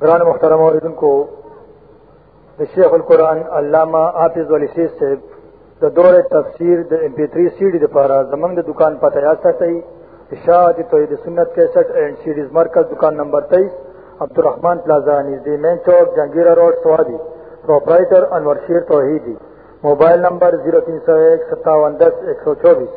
قرآن مخترم عوردن کو شیخ القرآن علامہ آفز والی شیخ سے د دور تفسیر د ایم پی تھری سی ڈی دپارا زمنگ د دکان پتہ یاد ساتئی اشاعت توحید سنت کیسٹ اینڈ سیڈیز مرکز دکان نمبر تیئیس عبدالرحمان پلازا نزدی مین چوک جہانگیرہ روڈ سوادی پروپرائٹر انور شیر توحیدی موبائل نمبر زیرو تین سو ایک ستاون دس ایک سو چوبیس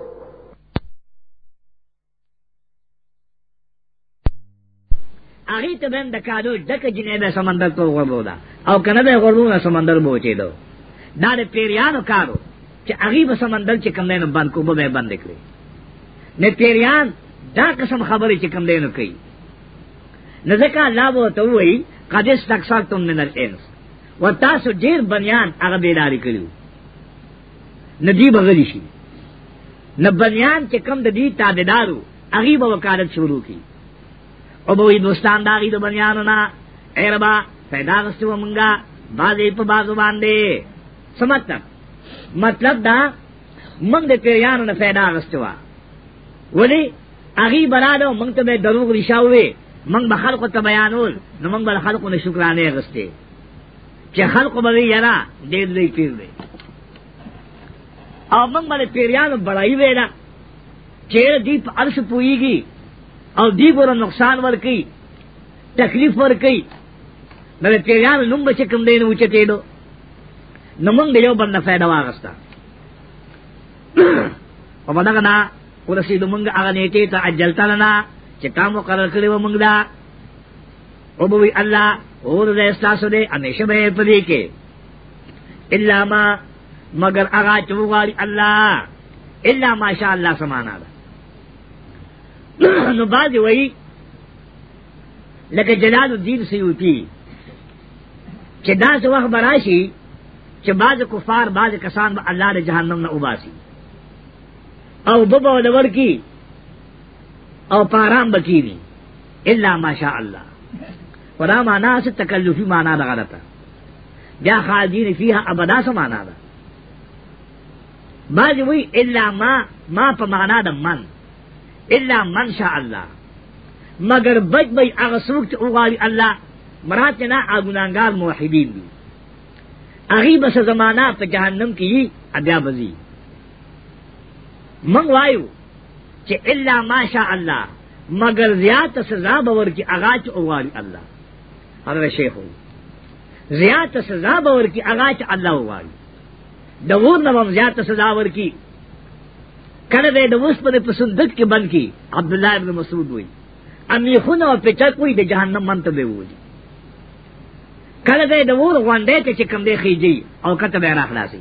اغه ته بند کادو ډک جنې به سمندر ته غوربودا او کنه به غوربونه سمندر بوچي دو دا د پیریانو کارو چې اغه به سمندر چې کم نه بند کو به بند کړی نه پیریان دا قسم خبرې چې کم دی نو کوي نه ځکه الله وو ته وایي قد استکثرتم من الانس و تاسو ډیر بنیان هغه بیداری کړو ندی بغلی شي نه بنیان چې کم د دې تابعدارو هغه به وکالت شروع کړي او بوئی دوستان داغی دو بنیانونا اے ربا پیدا غستو منگا بازی پا بازو باندے سمتب مطلب دا منگ دے پیریانونا پیدا غستو ولی اغي برادو مونږ ته دروغ ریشاوي مونږ به خلقو ته بیانول نو مونږ به خلقو نه شکرانه غسته چې خلقو به یرا ډېر لوی پیر دی او مونږ باندې پیریانو بړای ویلا چې دی په ارش پويږي او دی ګور نقصان ور کوي تکلیف ور کوي نو پیریان نوم بچ کم دین وچ تیډو نو مونږ یو باندې فائدہ واغستا او مدغه نا ورسیدو مونږ هغه نیټه ته اجلتا لنا چې کام وکړل کړي و مونږ دا او بوي الله اور دې استاسو دې همیشه به پدې کې الا ما مگر هغه چې وغالي الله الا ماشاء الله سمانا ده نو باز وی لکه جلال الدین سیوطی چې دا څه وخت براشي چې باز کفار باز کسان به الله له جهنم نه وباسي او بابا ولور کی او پارام بکیری الا ماشاء الله ودا معنا سے تکلفی معنا دا غلطه بیا خالدین فیها ابدا سو معنا دا باز وی الا ما ما په معنا د من الا من شاء الله مگر بچ بچ هغه څوک چې وغواړي الله مراد نه اګونانګار موحدین دي هغه بس زمانہ په جهنم کې یي ادیا بزي من وایو چې الا ماشاء الله مگر زیات سزا باور کی اغا چ اوغاری الله هر شیخ زیات سزا باور کی اغا چ الله اوغاری دغور نو زیات سزا باور کی کله به د وسپنې په صندوق کې بند کی عبد الله ابن مسعود وای امی خونه او پچک وای د جهنم منته به وای کله به د ور غونډې ته چې کم دی خيږي او کته به راخلاصي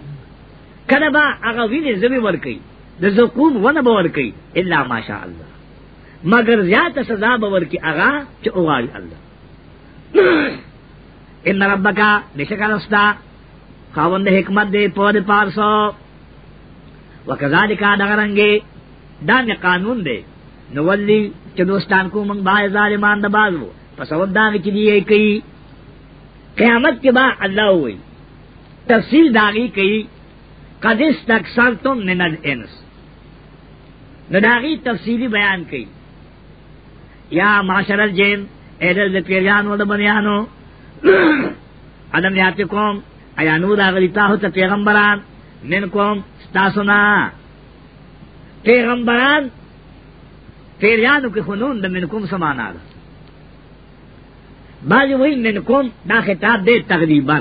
کله به هغه وینې زمي ورکي د زقوم ونه به ورکي الا ماشاء الله مگر زیات سزا به ورکي هغه چې اوغالي الله ان ربک نشکرستا خاوند حکمت دې په دې پارسو وکذالک دغرنګي دا نه قانون دی نو ولی چې دوستان کو مونږ باه ظالمان د بازو پس او دا کې دی کوي قیامت کې با الله وي تفصیل داغي کوي قد استکثرتم من الانس نو داغي تفصیلی بیان کوي یا معاشر الجن ایدل د پیریانو د بنیانو ادم یاتکم ایا نو دا غلی تاسو ته پیغمبران منکم ستاسونا پیغمبران پیریانو کی خنون دا منکم سمانا دا بعضی وہی منکم دا خطاب دے تقریبا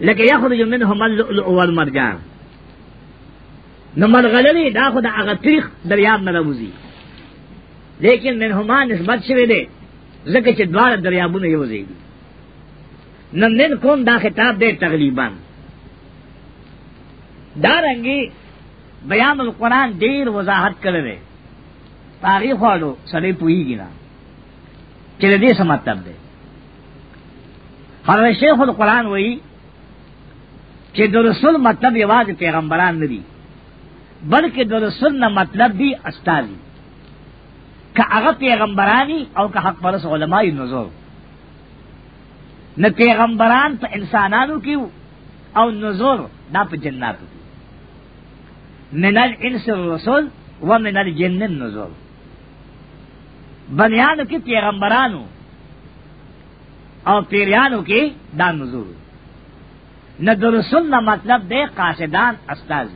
لکہ یخرج منہم اللؤلؤ والمرجان نو ملغلری دا خود اغا تریخ دریاب نروزی لیکن منہما نسبت شوی دے لکہ چی دوار دریابون یوزی نو منکم دا خطاب دے تقریباً دارنگی بیان القرآن دیر وضاحت کر رہے تاریخ والو سڑے پوئی گنا چلے دے سمتب دے حضرت شیخ القرآن وہی کہ درسل مطلب یواز پیغمبران نے دی بلکہ درسل نہ مطلب دی استادی کہ اگر پیغمبرانی او کہ حق پرس علماء نظور نہ پیغمبران پہ انسانانو کیو او نظور نہ پہ جناتو کی من الانس الرسول و من الجن النزول بنیانو کی پیغمبرانو او پیریانو کی دا نزول نہ درسل نہ مطلب دے قاصدان استاذ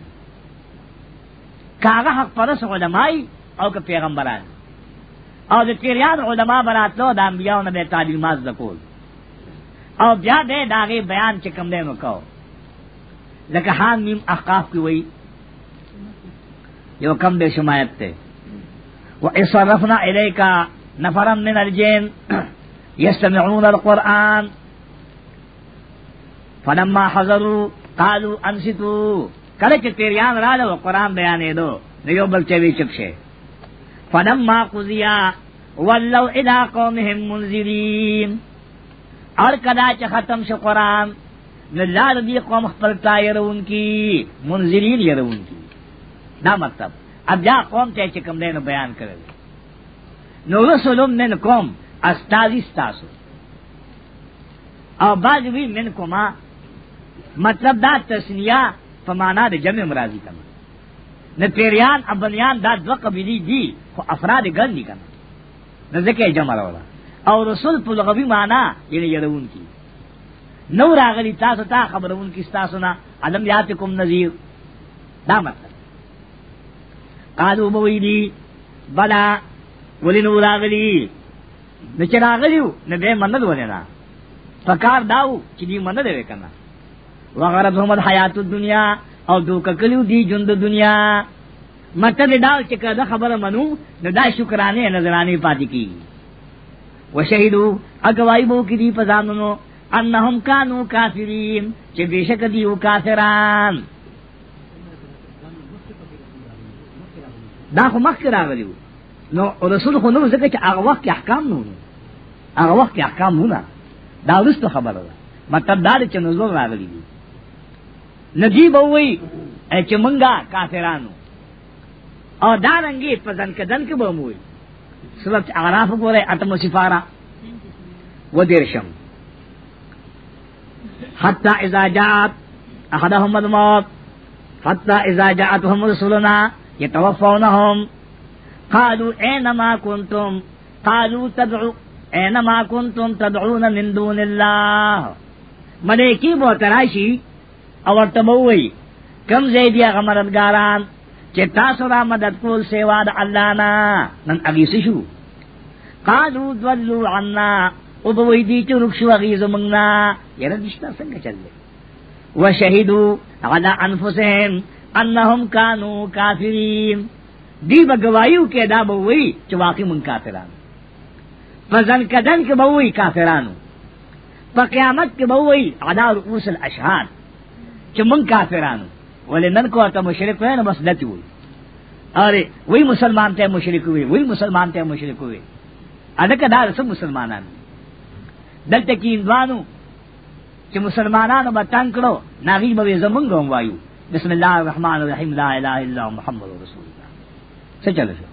کاغه حق پرس علمائی او که پیغمبران او د پیریان علما براتلو د انبیاء نه به تعلیمات زکول او بیا دې داغه بیان چې کوم دې نو کو لکه حان میم احقاف کی وای یو کم بے شمایت تے و اصرفنا الیکا نفرا من الجن یستمعون القرآن فلما حضروا قالوا انصتوا کله چې پیریان رااله و قرآن بیانې دو نو یو بل چوي چپ شه فلما قضیا ولوا الى قومهم منذرین اور کدا چې ختم شو قرآن نو لار دی قوم خپل تا يرون کی منذرین يرون کی دا مطلب اب یا قوم چاہے چکم دے نو بیان کرے نو رسولم من قوم استازی ستاسو او بعض وی من کما مطلب دا تسنیہ فمانا دے جمع مرازی کما نہ پیریان ابنیان دا دو قبیلی دی خو افراد گن دی کنا نہ ذکر جمع رولا او رسول پا لغوی مانا یعنی یرون کی نو راغلی تاسو تا خبرون کی ستاسو نا علم یاتکم نظیر دا مطلب قالو بوی دی بلا ولی نو راغلی نو چې راغلیو نو به مننه ولې نه پکار داو چې دی مننه دی کنه وغره محمد حیات الدنیا او دوک کلیو دی جند دنیا مطلب دا چې کله خبره منو نو دا شکرانه نظرانه پاتې کی وشهدو اگوائی بو کی دی پزانونو انہم کانو کافرین چه بیشک دیو کافران دا خو مخکې راغلی نو رسول خو نو ځکه چې هغه وخت کې احکام نه هغه وخت کې احکام نه دا وروسته خبره ده مطلب دا چې نزول راغلی دی نجیب وای چې مونږه کافرانو او دا رنګي په ځن کې دن کې به مو وي سورۃ اعراف ګوره اتم صفاره و دیرشم حتا اذا جاءت احدهم الموت حتا اذا جاءتهم رسلنا يتوفونهم قالوا اينما كنتم قالوا تدعو اينما كنتم تدعون من دون الله ملائکی بو تراشی اور تبوی کم زیدیا غمردگاران چې تاسو را مدد کول سیوا د الله نه نن اغي شو قالو دولو عنا او به وی دي چې رخصو اغي زمنګنا یره دشتا څنګه چلې وشهدو على انفسهم انہم کانو کافرین دی بگوائیو کے دا بوئی چو واقعی من کافرانو فزن کدن کے بوئی کافرانو پا قیامت کے بوئی عدا رؤوس الاشحاد چو من کافرانو ولی نن کو تا مشرک ہوئے نا بس لتی ہوئی اور وہی مسلمان تے مشرک ہوئے وہی مسلمان تے مشرک ہوئے ادکہ دار سب مسلمانانو دلتے کی اندوانو چو مسلمانانو با تنگ کرو ناغیب وی زمنگو ہم وائیو بسم اللہ الرحمن الرحیم لا الہ الا محمد رسول اللہ سے چلو شو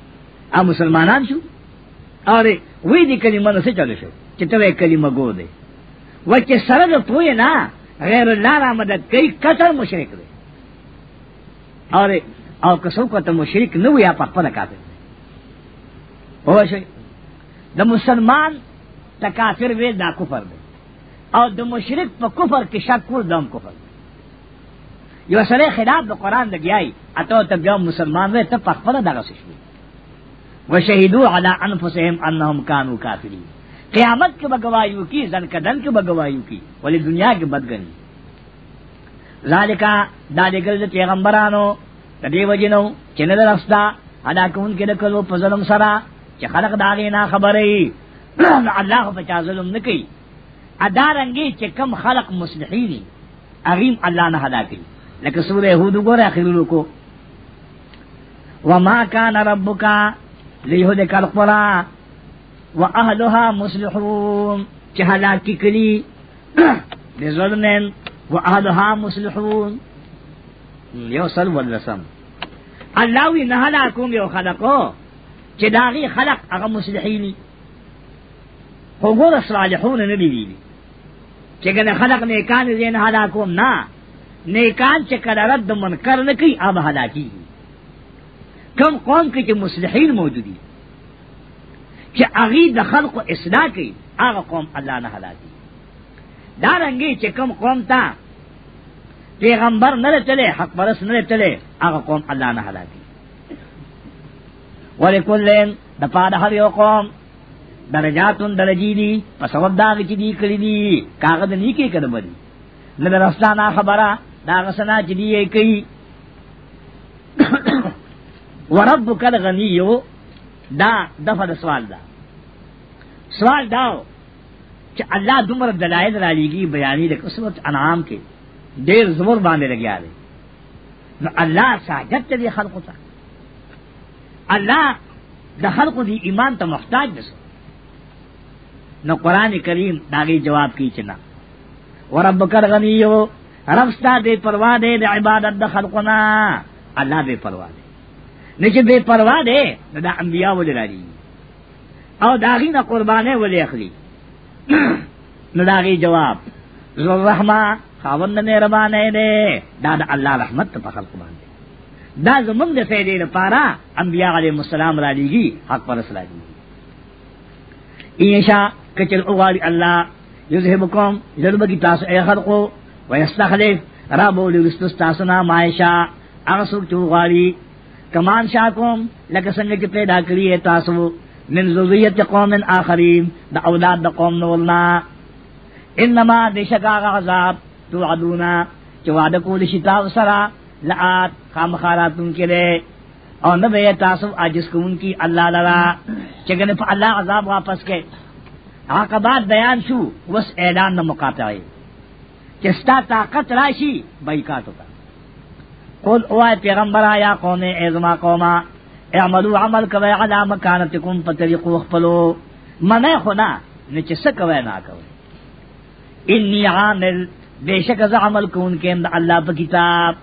ا مسلمانان شو اور وی دی کلمہ نو سے چلو شو چتوے کلمہ گو دے وچے سرد پوئے نا غیر اللہ را مدد کئی قطر مشرک دے اور او کسو کو تو مشرک نو یا پک پلک آتے دے وہ شوئی دا مسلمان تا کافر وید دا کفر دے اور دا مشرک پا کفر کی شک کور دا کفر دے یو سره خلاف د قران لګیای اته ته بیا مسلمان وې ته په خپل دغه شوی وشهیدو علی انفسهم انهم کانوا کافرین قیامت کې بګوایو کی ځن کدن کې بګوایو کی ولې دنیا کې بدګنی ذالکا دالګل د پیغمبرانو د دې وجنو چې نه درستا ادا کوم کې د کلو په ظلم سره چې خلق دا نه خبرې الله په چا ظلم نکي ادا رنګي چې کم خلق مصلحین اغیم الله نه هدا کوي لیکن سور یہود کو رہے کو وما کان ربک لیہدک القرآن و اہلها مصلحون چہلا کی کلی بے ظلم و اہلها مصلحون یو سل والرسم اللہ وی نہلا کوم یو خلقو چہ داغی خلق اغا مصلحینی خو گور صالحون نبی بیلی چہ گن خلق نیکان زین حلا کوم نا نیکان چې کله رد منکر نه کوي هغه هلاکی کم قوم کې چې مصلحین موجودي چې هغه د خلقو اصلاح کوي هغه قوم الله نه هلاکی دا رنګي چې کم قوم تا پیغمبر نه چلے حق پرس نه چلے هغه قوم الله نه هلاکی ولکلن د پاد هر یو قوم درجاتون درجی دي په سبب دا چې دي کړی دي کاغذ نه کې کړم دي نه راستانه خبره دا غسنا چې دی کوي وربک الغنیو دا دغه سوال دا سوال داو چې الله دومره دلایل را لېږي بیانې د قسمت انعام کې ډېر زور باندې لګیا دی نو الله ساجد ته دی خلقو ته الله د خلقو دی ایمان ته محتاج دی نو قران کریم داغي جواب کی چې نه ورب کر غنیو ربستا بے پروا دے دا عبادت دا خلقنا اللہ بے پروا دے نچے بے پروا دے دا انبیاء ولی راجی او داغی نا قربانے ولی اخلی نو داغی جواب ذو رحمہ خاوند نے ربانے دے دا دا اللہ رحمت پا خلق باندے دا زمونگ دے فیدے دا پارا انبیاء علیہ السلام راجی گی حق پرس راجی گی ایشا کچل اغالی اللہ یزہبکم ضرب کی تاس اے خلقو ویستخلف را بولی رستو ستاسنا مائشا اغسوک چوغاری کمان شاہ کوم لکه څنګه چې پیدا کړی تاسو من ذریت قوم آخرین دا اولاد دا قوم نولنا انما بشکا غذاب توعدونا چې وعده کول شي تاسو سره لعات خامخاراتون کې لري او نه به تاسو عاجز کوون کی الله لرا چې ګنه په الله عذاب واپس کې عاقبات بیان شو وس اعلان نه مقاطعه چستا طاقت راشی بایکاٹ ہوگا قل اوائے پیغمبر آیا قوم اعظما قوما اعملو عمل کوئے علا مکانتکم پتریقو اخپلو منع خونا نچس کوئے نا کوئے انی عامل بے شک از عمل کون کے اند اللہ پا کتاب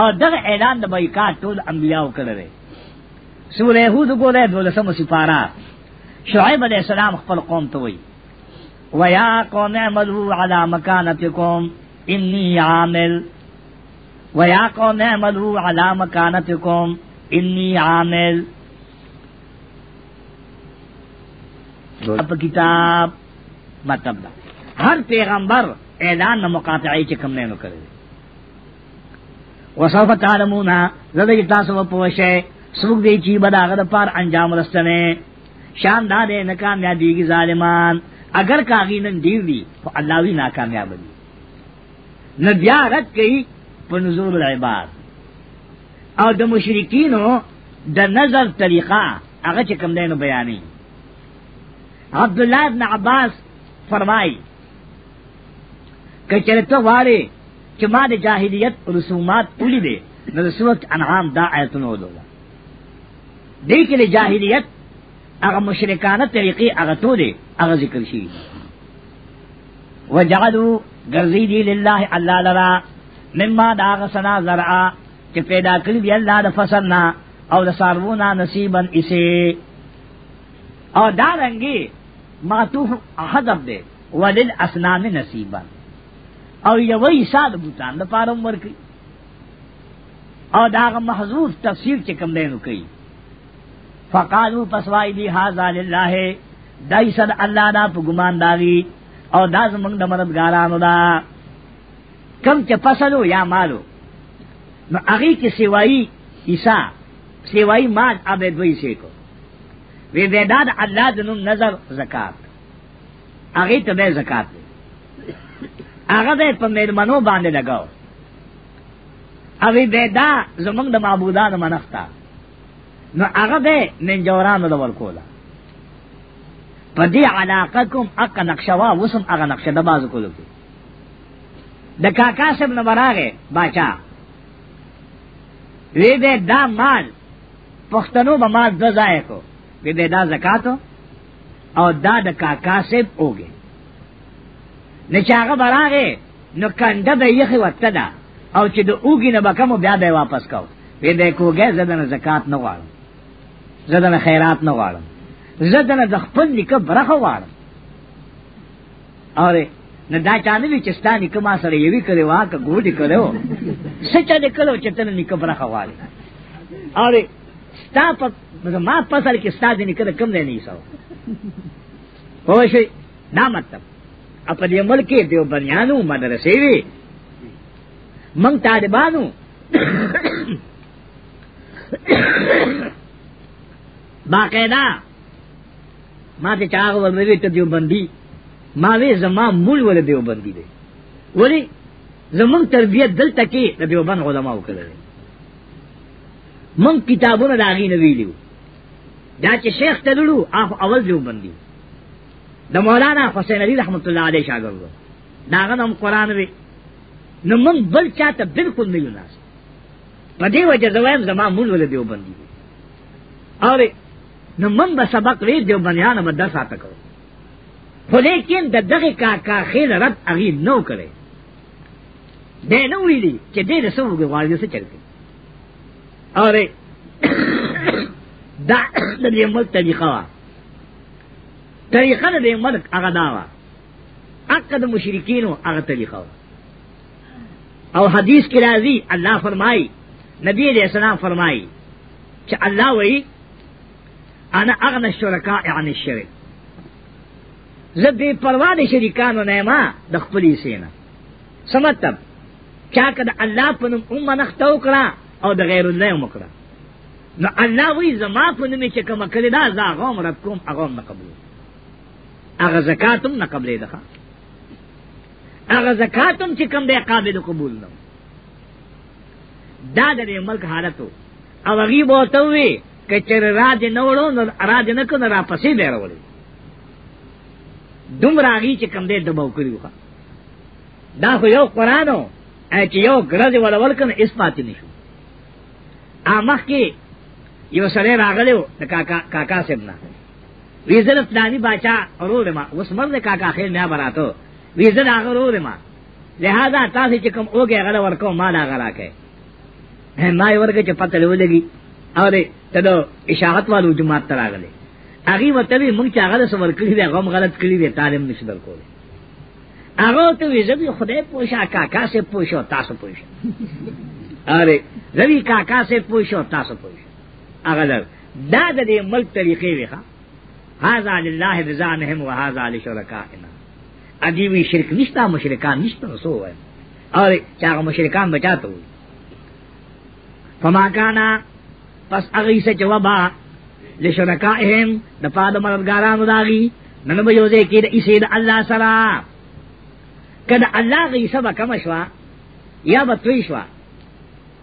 اور در اعلان دا بایکاٹ تول انبیاء کر رہے سورہ ہود کو رہے دولسم سپارہ شعیب علیہ السلام خپل قوم تو ہوئی ویا قوم اعملوا على مكانتكم انی عامل ویا قوم اعملوا على مكانتكم انی عامل اب کتاب مطلب ہر پیغمبر اعلان نہ مقاطعی چکم نے نو کرے وصوف تعلمون زدہ جتا سو پوش ہے سوک دے چی بداغد پار انجام رستنے شاندار نکامیابی کی ظالمان اگر کاغی نن ډیر دي خو الله وی ناکامیاب دي نه بیا رد کوي په نزول العباد او د مشرکینو د نظر طریقه هغه چې کوم دینو بیانې عبد الله بن عباس فرمای کچره ته واره چې ما د جاهلیت رسومات پولی دي نو سورت انعام دا آیتونه ودوله دې کې جاهلیت هغه مشرکانه طریقې هغه تو دي هغه ذکر شي وجعلوا غرزي دي لله الله لرا مما داغ سنا زرعا چې پیدا کړی دی الله د فصلنا او د سارونا نصیبا اسی او دا رنگي ماتوف حذف دی ولل اسنام نصیبا او یو وی ساد بوتان د پارم ورکی او داغ محذوف تفسیر چې کوم دی نو کوي فقالو پسوای دی هاذا لله دای صد الله دا په ګمان داوی او دا زمنګ د مددګارانو دا کم چې فصلو یا مالو نو هغه کې سیوایی عیسی سیوایی مال عبد وی سی کو وی ودا د الله د نظر زکات هغه ته به زکات هغه به په مېرمنو باندې لگاو اوی بیدا زمنګ د معبودانو منښت نو هغه به منجورانو د ورکوله پدی علاقہ کم اقا نقشوا وسم اقا نقشہ دباز کلو کی دا کاکا سب نمبر آگے باچا وی بے دا مال پختنو با مال دو زائے کو وی بے دا زکاة او دا دا کاکا سب اوگے نچاغ براغے نو کنده به یخی وقت دا او چې د اوګي نه بکمو بیا به واپس کو وی دې کوګه زدن زکات نه غواړم زدن خیرات نه غواړم زدن د خپل لیکه برخه واړم اره نه دا چانه وی چستا نیکه ما سره یوی کړي وا که ګوډی کړو سچا دې کړو چې تل نیکه برخه واړي اره ستا په ما پسل کې ستا دې نیکه کم نه نیسو هوښی دا مطلب خپل یې ملک دیو بنیانو مدرسې وی منګ طالبانو باقاعدہ ما ته چاغ ور مې ته دیوبندي ما وی زما مول ول دیوبندي دی ولی زمون تربیت دلته کې د دیوبند علماء وکړل من کتابونه داغي نه ویلو دا چې شیخ تدلو اخ اول دیوبندي د مولانا حسین علی رحمت الله علیه شاګرد داغه نوم قران وی نو من بل چاته بالکل نه یو ناس په دې وجه زوایم زما مول ول دیوبندي دی. اوره نو من به سبق وی دیو بنیان به درس آتا کرو خو لیکن د دغه کا کا خیل رد اغي نو کرے دې نو ویلي چې دې له سوګ غواړي څه چلته اره دا د دې ملک طریقه وا طریقه د دې ملک هغه دا وا عقد مشرکینو هغه طریقه وا او حدیث کې راځي الله فرمایي نبی دې اسلام فرمایي چې الله وایي انا اغن الشرکاء عن الشرک زدی پروا د شریکانو نه ما د خپلې سینا سمتب چا کده الله په نوم امه نختو کړه او د غیر الله هم کړه نو الله وی زما په نوم چې کوم کړی دا زه غوم رب کوم هغه نه قبول هغه زکاتم نه قبلې ده هغه زکاتم چې کوم دی قابل قبول نه دا د ملک حالتو او غیب او توي کہ چر راج نوڑو نو راج نکو نو را پسی دے روڑی دم راگی چی کم دے دباو کریو خوا دا خو یو قرآنو اے چی یو گرد ولول کن اس پاتی نشو آمخ کی یو سرے راغلیو کاکا, کاکا سمنا ویزر افلانی باچا رو رما وسمر دے کاکا خیر نیا براتو ویزر آغا رو رما لہذا تاسی چکم اوگے غلو ورکو مالا غلا کے ما یو ورکو چی پتلو لگی او دې ته اشاعت والو جماعت تراغله هغه وتوی مونږ چې هغه سمر کړی دی هغه غلط کړی دی تعلیم نشي درکول هغه ته وی زبی خدای پوښا کاکا سے پوښو تاسو پوښو اره زبی کاکا سے پوښو تاسو پوښو هغه دا د دې ملک طریقې ویخه هاذا لله بزانهم وهاذا لشرکائنا عجیبی شرک نشتا مشرکان نشتا سو ہے اور چاہ مشرکان بچاتا ہوں فما کانا پس اغی سے جوابا لشرکائهم دپا د مددګارانو داغي نن به یو ځای کې د اسی د الله سره کله الله غي سبا کم شوا یا بتوي شوا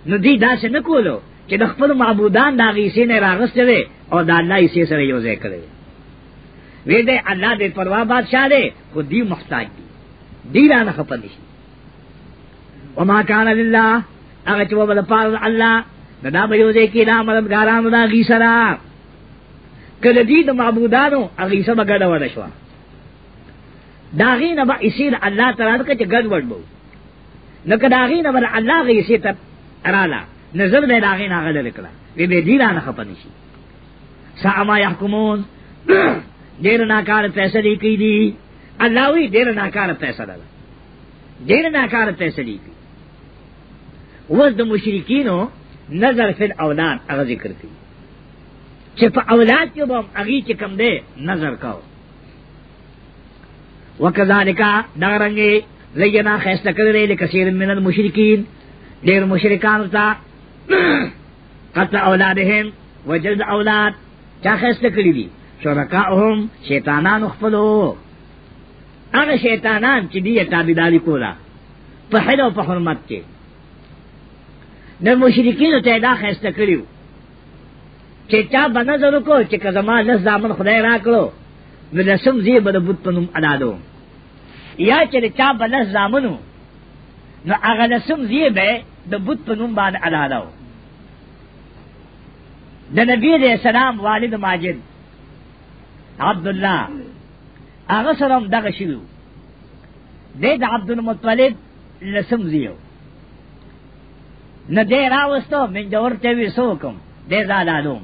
نو دی داسې نه کولو چې د خپل معبودان داغي سي نه راغسته دي او د الله اسی سره یو ځای کړی وی دې الله دې پروا بادشاہ دې خو دی محتاج دی دی را نه خپل شي وما کان لله هغه چې وبله پاره الله نو دا به یو ځای کې دا مددګارانو دا غي سره کله دې د معبودانو هغه سبا ګډوډ شو دا غي نه به اسیر الله تعالی ته چې ګډوډ وو نو کدا غي نه بل الله غي سي ته اراله نظر دې دا غي نه غل وکړه وی به دې نه خپني شي ساما يحكمون ډیر ناکار پیسې دی کی دي الله وی ډیر ناکار پیسې ده ډیر ناکار پیسې دی وځ د مشرکینو نظر فی الاولاد هغه ذکر کی چې په اولاد کې به هغه چې کم دی نظر کاو وکذالک دارنګي زینا خیسته کړی لکثیر من المشرکین ډیر مشرکان ته قتل اولادهم وجلد اولاد چا خیسته کړی دي شرکاهم شیطانان خپلو هغه شیطانان چې دی تابعداري کولا په حلو په حرمت کې نه مشرکین ته دا خسته کړیو چې چا باندې زرو کو چې کزما لس ځامن خدای را کړو نو لسم زی بده بوت پنوم ادا دو یا چې چا باندې ځامنو نو هغه لسم زی به د بوت پنوم باندې ادا دو د نبی دې سلام والد ماجد عبد الله هغه سلام دغه شیو دې د عبد المطلب لسم زیو نہ دے راوستو من دور تے وی سوکم دے زادالوم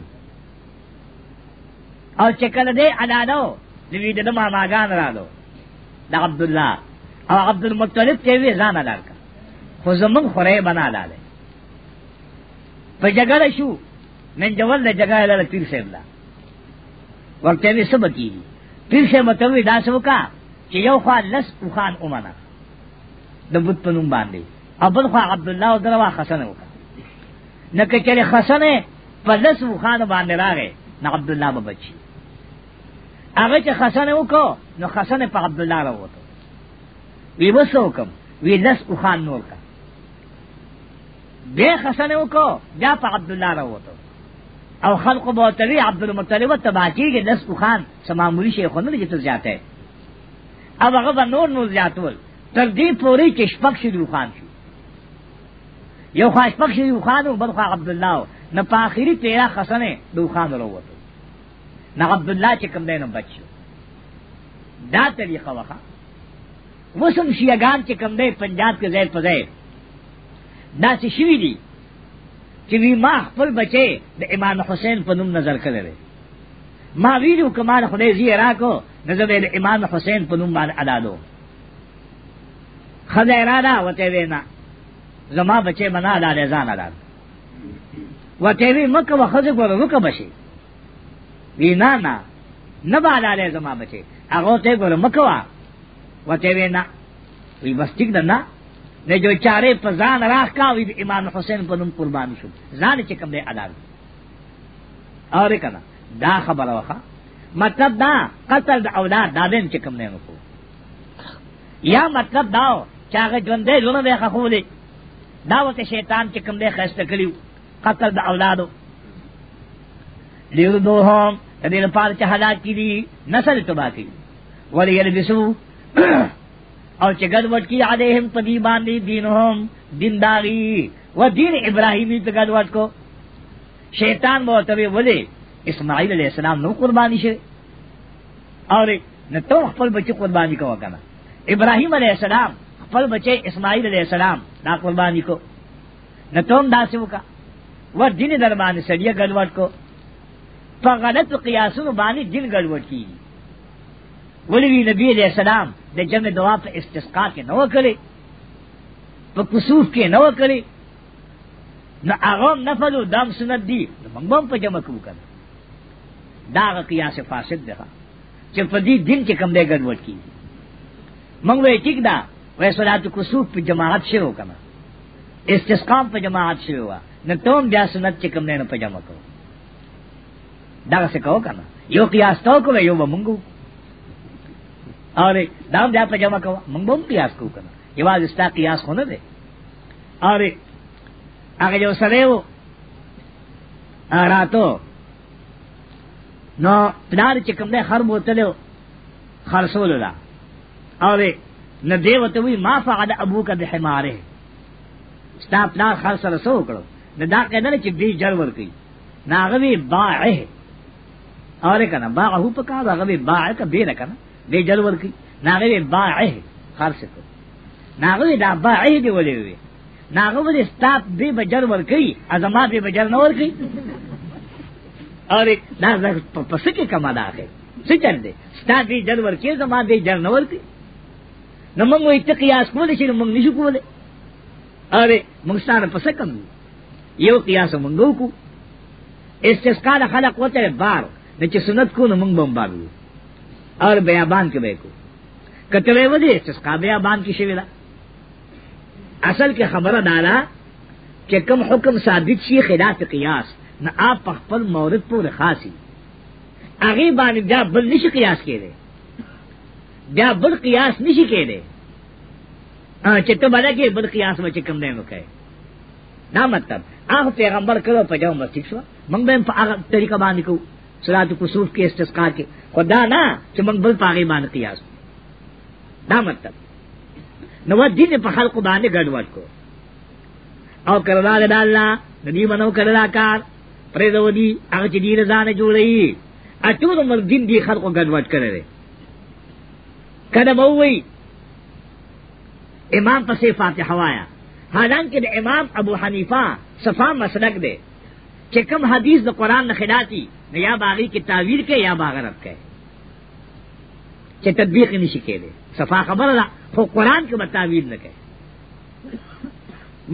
او چکل دے ادادو دوی دے ماما گان رالو دا عبداللہ او عبد المطلب تے وی زان ادار کا خو زمن خورے بنا لالے پہ جگر شو من جول دے جگہ لالا پیر سیب دا ورتے وی سب کی دی پیر سے متوی داسو کا چی یو خوان لس او خان امنا دا بود پنم باندے ابل خوا عبداللہ دروا خسن ہوگا نہ کہ چلے خسن ہے پلس وہ خان باندھ را گئے نہ عبداللہ بچی اگر چ خسن ہو کو نو خسن پہ عبداللہ رہو تو وی بس حکم وی لس اخان نور کا بے خسن ہو کو جا پہ عبداللہ رہو تو او خلق بوتوی عبد المطلب تباکی کے لس اخان سماموری شیخ خون جتو جاتے اب اگر نور نور جاتول تردی پوری چشپک شروع خان شو یو خواش پک شي یو خان او بل خوا عبد الله نه په اخري تیرا خسنه دو خان وروته نه عبد الله چې کوم دینم بچو دا طریقه وخه وسم شیعاګان چې کوم دی پنجاب کې ځای په ځای دا څه شي دي چې وی ما خپل بچي د امام حسین په نوم نظر کړل ما ویلو کمال خدای زی را کو نظر د امام حسین په نوم باندې ادا دو خدای را دا وته وینا زما بچے منا لاله ځان لاله وته وی مکه وخزه ګوره وکه بشي وی نه نه نه بالاله زما بچے هغه ته ګوره مکه وا وته وی نه وی بس ټیک ده نه نه جو چاره په ځان راخ کا وی امام حسین په نوم قربان شو ځان چې کوم دی ادا اور کنا دا خبره واخه مطلب دا قتل د اولاد دادن چې کوم نه یا مطلب دا چې هغه ژوندې لونه به خولي دا وته شیطان چې کوم دی خسته کړیو قتل د اولادو لیو دوهم د دې لپاره چې حالات کې دي نسل تبا کی ولی یلبسو او چې ګډوډ کی علیهم پدی باندې دینهم دینداری و دین ابراهیمی ته ګډوډ کو شیطان مو ته ولی اسماعیل علیہ السلام نو قربانی شه اور نه تو خپل بچی قربانی کوه کنه ابراهیم علیہ السلام خپل بچی اسماعیل علیہ السلام دا قربانی کو نہ تم داسو کا وہ دن دربان سڑیا گڑبٹ کو پر غلط قیاسن بانی دن گڑبٹ کی ولوی نبی علیہ السلام دے جمع دعا پہ استسقا کے نو کرے پہ کسوف کے نو کرے نہ آغام نفل و دم سنت دی منگوم پہ جمع کو کر داغ قیاس فاسد دہا چپ دی دن کے کم دے گڑبٹ کی منگوئے ٹک دا وہ سلاۃ کسوف پہ جماعت سے ہو کنا استسقام پہ جماعت سے ہوا نہ تم بیا سنت چکم نے پہ جمع کرو ڈاک سے کہو کنا یو قیاس تو کو یو منگو اور دام بیا پہ جمع کرو منگو قیاس کو کنا یہ واز استا قیاس ہونے دے اور اگر جو سرے ہو راتو نو پلار چکم دے خر بوتلو خرسول اللہ اور نہ دے وته وی ما فعل ابوک بحماره ستا پلار خر سره سو کړو نو دا کېدل چې دی جر ور کوي ناغوی باعه اوره کنه باعه په کا هغه باعه ک به نه کنه دی جر ور کوي ناغوی باعه خر سره ناغوی دا باعه دی ولې وی ناغوی ستا دی بجر ور کوي ازما دی بجر نه ور کوي اوره دا پس کې کما دا کوي څه چل دی ستا دی جر ور کوي زما دی جر نه ور کوي نو موږ وي ته قیاس کولې چې موږ نشو کولې اره موږ سره پس کم یو قیاس موږ وکړو استسقا د خلق وته بار نه چې سنت کو نو موږ بم بارو اور بیابان کې به کو کته و دې استسقا بیابان کې شویلا اصل کې خبره دالا چې کوم حکم ثابت شي خلاف قیاس نه آپ خپل مورد پورې خاصي هغه باندې بیا بل نشي قیاس کېږي بیا بل قیاس نشی کې دی چې ته باندې کې بل قیاس و چې کم دی نو کوي دا مطلب هغه پیغمبر کړه په جو مسجد شو موږ به په هغه طریقه باندې کوو صلات کسوف کې استسقا کې خدا نه چې موږ بل پاغي باندې قیاس دا مطلب نو دین په خلق باندې ګډوډ کو او کرلا د الله ندی منو کرلا کار پرې دو دی هغه چې دی رضا نه جوړي اټول مرګ دین دی خلقو ګډوډ کړي کله بووی امام پسې فاتحه وایا حالانکه د امام ابو حنیفه صفا مسلک دی چې کوم حدیث د قران نه خلاتی نه یا باغی کی تعویل کې یا باغرت کې چې تطبیق نشي کېږي صفا خبره ده خو قران کې به تعویل نه کوي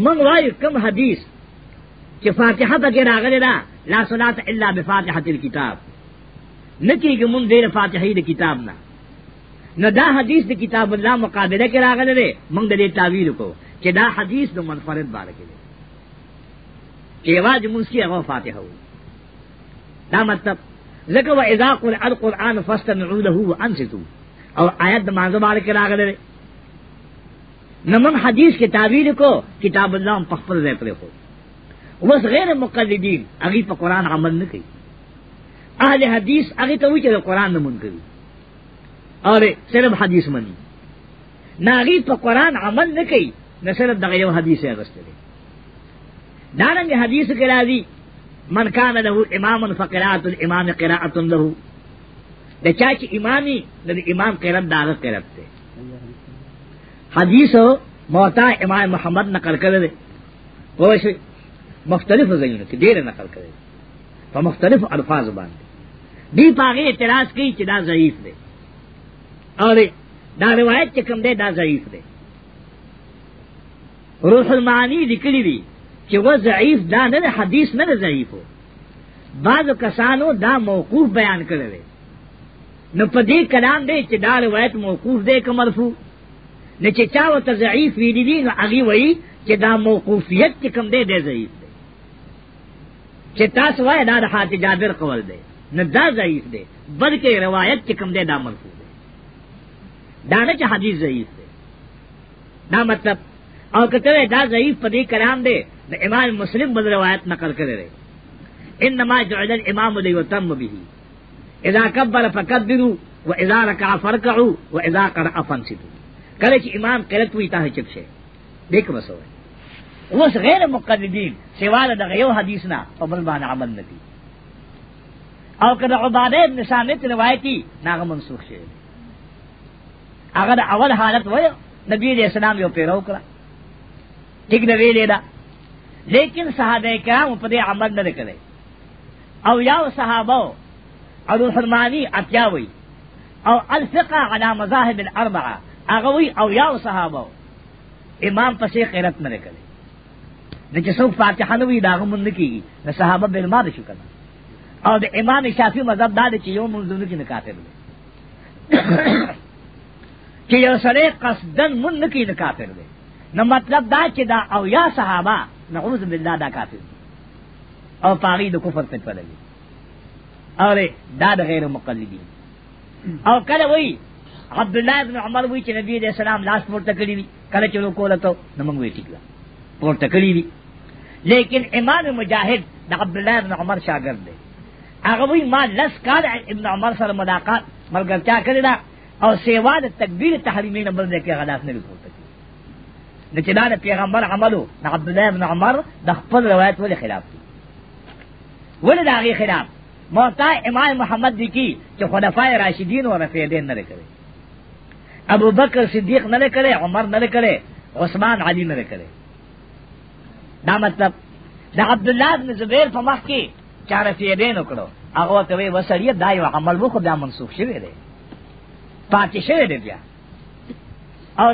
من وایو کوم حدیث چې فاتحه پکې راغلی ده لا صلات الا بفاتحه الكتاب نکیږي مونږ دې فاتحه د کتاب نه نو دا حدیث د کتاب الله مقابله کې راغلی دی موږ د دې تعویل کو چې دا حدیث د منفرد باره کې دی چې واج موږ کې هغه فاتحه وو دا مطلب لکه و اذا قرئ القرآن فاستمعوا له وانصتوا او آیت د مانزه باره کې راغلی دی نو موږ حدیث کې تعویل کو کتاب الله په خپل ځای پرې خو اوس غیر مقلدین هغه په قرآن عمل نه کوي اهل حدیث هغه ته وی چې قرآن نه مونږ کوي اور صرف حدیث منی ناغی پا قرآن عمل نہ کئی نہ صرف دغیو حدیث اگست دے دارنگ حدیث کے راضی من کان له امام فقرات الامام قراءت له دے چاچ امامی دے امام قرات داغت قرات تے حدیث موتا امام محمد نقل کر دے وہ مختلف زینوں کی دیر نقل کرے فمختلف الفاظ باندھے دی پاگے اعتراض کی چدا ضعیف دے اور دا روایت چې کوم دی دا ضعیف دی روح المعانی لیکلی دی چې و ضعیف دا نه حدیث نه ضعیف وو بعض کسانو دا موقوف بیان کړی دی نو په دې کلام دی چې دا روایت موقوف دی که مرفوع نه چې چا وته ضعیف ویلی دی نو هغه وایي چې دا موقوفیت چې کوم دی دی ضعیف دی چې تاسو وایي دا د حاتي جابر قول دی نه دا ضعیف دی بلکې روایت چې کوم دی دا مرفوع دی دانا چا حدیث ضعیف دے دا مطلب او کتوے دا ضعیف پدی کلام دے دا امام مسلم بل روایت نقل کرے رہے انما جعل الامام لیتم به اذا کبر فکبروا و اذا رکع فرکعوا و اذا قرأ فانصتوا کله چې امام قرت وی ته چپ شه دیکھ وسو اوس غیر مقلدین سوا د یو حدیث نه په بل باندې عمل ندی او کله عباده ابن سامت روایتي ناغه منسوخ شه هغه د اول حالت وایو نبی دې اسلام یو پیرو کړه ټیک دی ویلې دا لیکن صحابه کرام په دې عمل نه کړي او یو صحابه او فرمانی اتیا وی او الفقه على مذاهب الاربعه هغه وی او یو صحابه امام پسې قرت نه کړي د چې څوک فاتحه نه وی دا غمون کیږي د صحابه بل ما شو کنه او د امام شافعي مذهب دا دی چې یو منځونه کې نه کافر دی چې یو سړی قصدن مون نه کید کافر دی نو مطلب دا چې دا او یا صحابه نعوذ بالله دا کافر دی او پاری د کفر ته پدلی اره دا د غیر مقلدین او کله وی عبد الله ابن عمر وی چې نبی دې سلام لاس پورته کړی وی کله چې نو کوله ته نو موږ وی ټیکلا پورته کړی وی لیکن امام مجاهد د عبد الله ابن عمر شاګرد دی هغه وی ما لس کال ابن عمر سره ملاقات ملګرتیا کړی دا او سیوا د تکبیر تحریمی نه بل ځای کې غلاف نه پورته کی د چې دا د پیغمبر عملو د عبد الله بن عمر د خپل روایت ولې خلاف دی ولې دا غي خلاف موتا امام محمد دی کی چې خلفای راشدین او رفیدین نه کړي ابو بکر صدیق نه کړي عمر نه کړي عثمان علی نه کړي دا مطلب د عبد الله بن زبیر په مخ کې چاره فیدین وکړو هغه کوي وسړی دایو عمل وکړو دا منسوخ شوی دی پاتې شوی دی بیا او